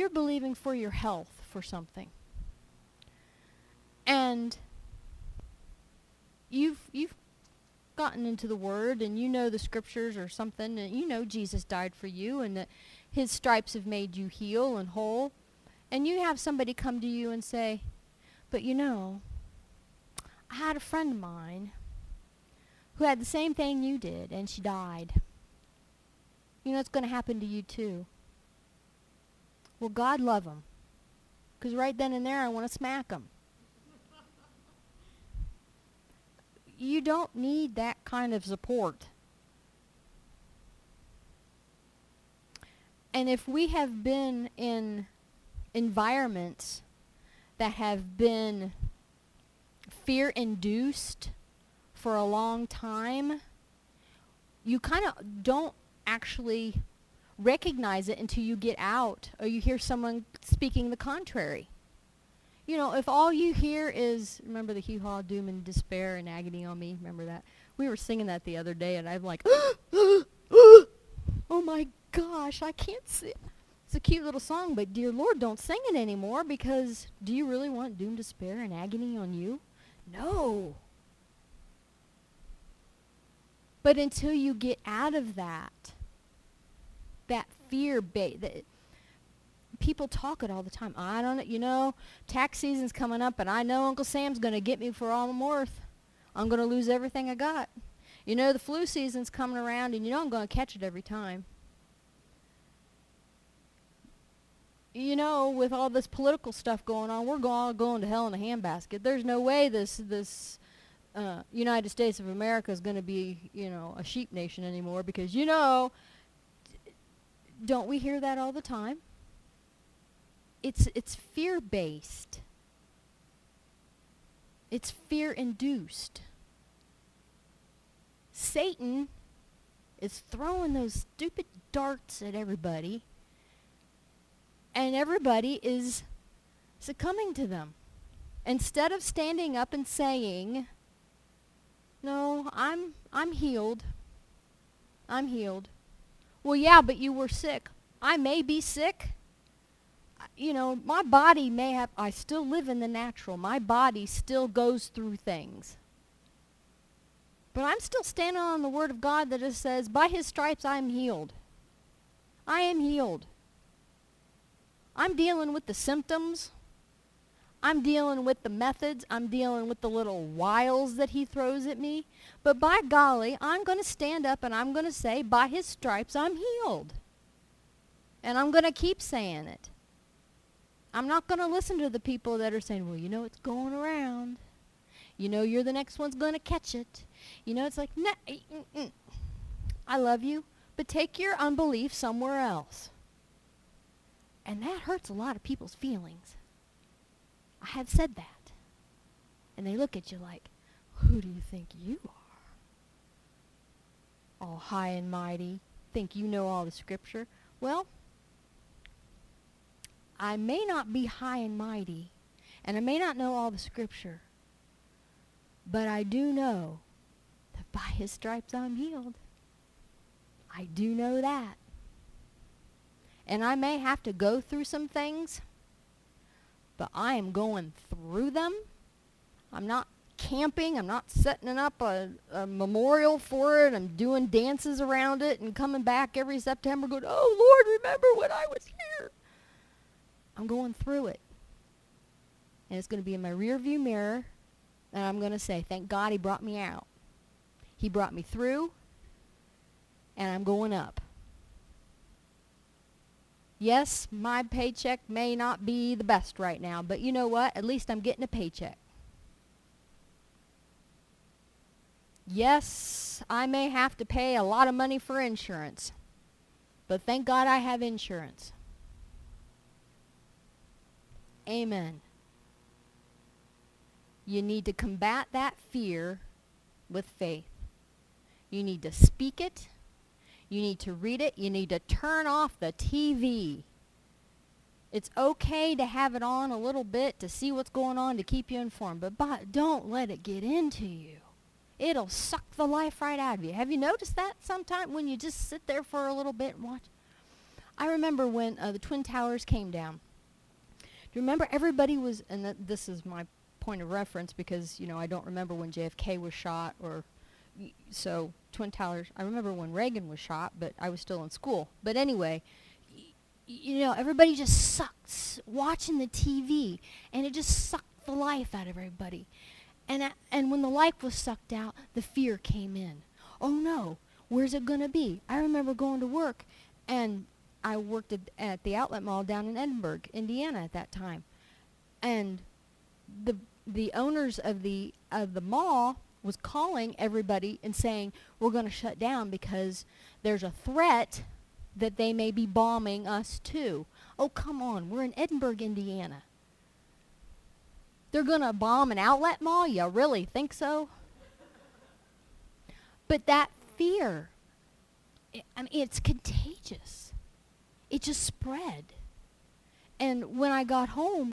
you're believing for your health for something, and you've you've gotten into the Word and you know the Scriptures or something, and you know Jesus died for you and that His stripes have made you heal and whole, and you have somebody come to you and say, "But you know, I had a friend of mine." Who had the same thing you did, and she died. You know it's going to happen to you too. Well, God love him. Because right then and there, I want to smack him. you don't need that kind of support. And if we have been in environments that have been fear-induced for a long time, you kind of don't actually recognize it until you get out or you hear someone speaking the contrary. You know, if all you hear is, remember the hee-haw, doom and despair and agony on me, remember that? We were singing that the other day and I'm like, oh my gosh, I can't see. It's a cute little song, but dear Lord, don't sing it anymore because do you really want doom, despair, and agony on you? No. But until you get out of that fear that people talk it all the time. I don't you know, tax season's coming up and I know Uncle Sam's going to get me for all I'm worth. I'm going to lose everything I got. You know, the flu season's coming around and you know I'm going to catch it every time. You know, with all this political stuff going on, we're all going to hell in a handbasket. There's no way this this uh, United States of America is going to be, you know, a sheep nation anymore because, you know, don't we hear that all the time? It's, it's fear-based. It's fear-induced. Satan is throwing those stupid darts at everybody, and everybody is succumbing to them. Instead of standing up and saying, no, I'm I'm healed. I'm healed. Well, yeah, but you were sick. I may be sick. You know, my body may have I still live in the natural. My body still goes through things. But I'm still standing on the word of God that just says, by his stripes I am healed. I am healed. I'm dealing with the symptoms. I'm dealing with the methods. I'm dealing with the little wiles that he throws at me. But by golly, I'm going to stand up and I'm going to say, by his stripes, I'm healed. And I'm going to keep saying it. I'm not going to listen to the people that are saying, well, you know, it's going around. You know, you're the next one's going to catch it. You know, it's like, nah, mm, mm. I love you, but take your unbelief somewhere else. And that hurts a lot of people's feelings. I have said that. And they look at you like, who do you think you are? All high and mighty, think you know all the scripture. Well, I may not be high and mighty, and I may not know all the scripture, but I do know that by his stripes I'm healed. I do know that. And I may have to go through some things but I am going through them. I'm not camping. I'm not setting up a, a, memorial for it. I'm doing dances around it and coming back every September going, oh, Lord, remember when I was here. I'm going through it. And it's going to be in my rear view mirror. And I'm going to say, thank God he brought me out. He brought me through. And I'm going up. Yes, my paycheck may not be the best right now, but you know what? At least I'm getting a paycheck. Yes, I may have to pay a lot of money for insurance, but thank God I have insurance. Amen. You need to combat that fear with faith. You need to speak it you need to read it. You need to turn off the TV. It's okay to have it on a little bit to see what's going on to keep you informed, but, but don't let it get into you. It'll suck the life right out of you. Have you noticed that sometime when you just sit there for a little bit and watch? I remember when uh, the Twin Towers came down. Do you remember everybody was, and th- this is my point of reference because, you know, I don't remember when JFK was shot or, so Twin Towers, I remember when Reagan was shot, but I was still in school. But anyway, you know, everybody just sucks watching the TV, and it just sucked the life out of everybody. And, and when the life was sucked out, the fear came in. Oh no, where's it going to be? I remember going to work, and I worked at, at the outlet mall down in Edinburgh, Indiana at that time. And the the owners of the of the mall was calling everybody and saying we're going to shut down because there's a threat that they may be bombing us too. Oh, come on. We're in Edinburgh, Indiana. They're going to bomb an outlet mall? You really think so? But that fear, i I mean, it's contagious. It just spread. And when I got home,